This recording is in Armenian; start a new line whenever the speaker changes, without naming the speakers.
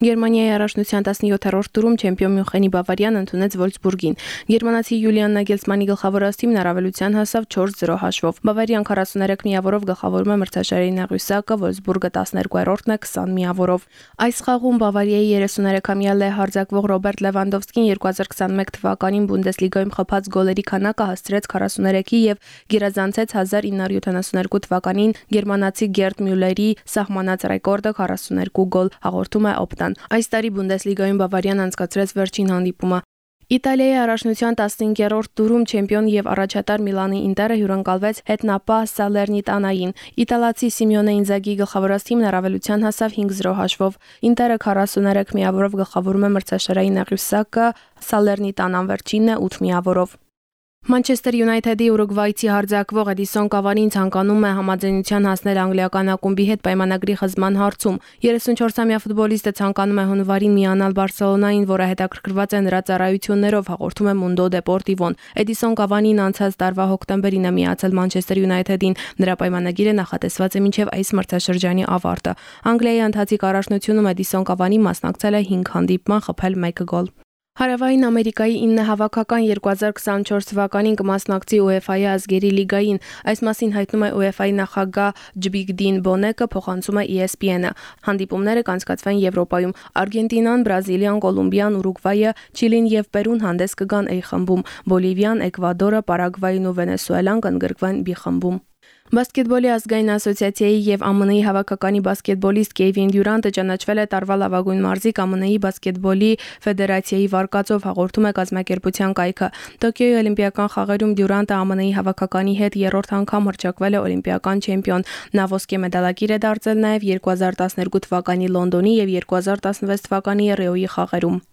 Գերմանիայի առաջնության 17-րդ տուրում չեմպիոն Մյունխենի Բավարիան ընդունեց Վոլսբուրգին։ Գերմանացի Յուլիան Նագելսմանի գլխավորած թիմն առավելության հասավ 4-0 հաշվով։ Բավարիան 43 միավորով գլխավորում է մրցաշարի նեղույսակը, Վոլսբուրգը 12-րդն է 20 միավորով։ Այս խաղում Բավարիայի 33-ամյա լե հարձակվող Ռոբերտ Լևանդովսկին 2021 թվականին Բունդեսլիգայում խփած գոլերի քանակը հասցրեց 43-ի եւ գերազանցեց 1972 թվականին գերմանացի Գերտ Մյուլերի սահմանած ռեկորդը 42 գոլ, հաղորդում է Օպտան։ Միլան։ Այս տարի Բունդեսլիգայում Բավարիան անցկացրեց վերջին հանդիպումը։ Իտալիայի առաջնության 15-րդ տուրում չեմպիոն եւ առաջատար Միլանի Ինտերը հյուրընկալվեց հետնապա Սալերնիտանային։ Իտալացի Սիմեոնե Ինզագի գլխավորած թիմն առավելության հասավ 5-0 հաշվով։ Ինտերը 43 միավորով գլխավորում է մրցաշարային աղյուսակը, Սալերնիտանան վերջինն է 8 միավորով։ Մանչեսթեր Յունայթեդի Ուրուգվայցի հարձակվող Էդիսոն Կավանին ցանկանում է համաձայնության հասնել անգլիական ակումբի հետ պայմանագրի խզման հարցում։ 34-ամյա ֆուտբոլիստը ցանկանում է հունվարին միանալ Բարսելոնային, որը հետաքրքրված է նրա ծառայություններով, հաղորդում է Mundo Deportivo-ն։ Էդիսոն Կավանին անցած տարվա հոկտեմբերին է միացել Մանչեսթեր Յունայթեդին։ Նրա պայմանագիրը նախատեսված է մինչև այս մրցաշրջանի ավարտը։ Անգլիայի ընթացիկ առաջնությունում Էդիսոն Կավանի մասնակցել է 5 հանդիպման, խփել 1 գոլ։ Հարավային Ամերիկայի 9 հավաքական 2024 թվականին կմասնակցի UEFA-ի ազգերի լիգային։ Այս մասին հայտնում է UEFA-ի նախագահ Ջբիգդին Բոնեկը, փոխանցում է ESPN-ը։ Հանդիպումները կանցկացվեն Եվրոպայում։ Արգենտինան, Բրազիլիան, Կոլումբիան, Ուրուգվայը, Չիլին եւ Պերուն հանդես կգան A խմբում։ Բոլիվիան, Էկվադորը, Պարագվային ու Վենեսուելան կընդգրկվեն B խմբում։ Բասկետբոլի ազգային ասոցիացիայի եւ ԱՄՆ-ի հավաքականի բասկետբոլիստ Կեյվին Դյուրանտը ճանաչվել է տարվա լավագույն մարզիկ ԱՄՆ-ի բասկետբոլի ֆեդերացիայի վարկածով հաղորդում է կազմակերպության կայքը։ Տոկիոյի Օլիմպիական խաղերում Դյուրանտը ԱՄՆ-ի հավաքականի հետ երրորդ անգամ հռչակվել է օլիմպիական չեմպիոն։ Նա ոսկե մեդալակիր է դարձել նաեւ 2012 թվականի Լոնդոնի եւ 2016 թվականի Ռիոյի խաղերում։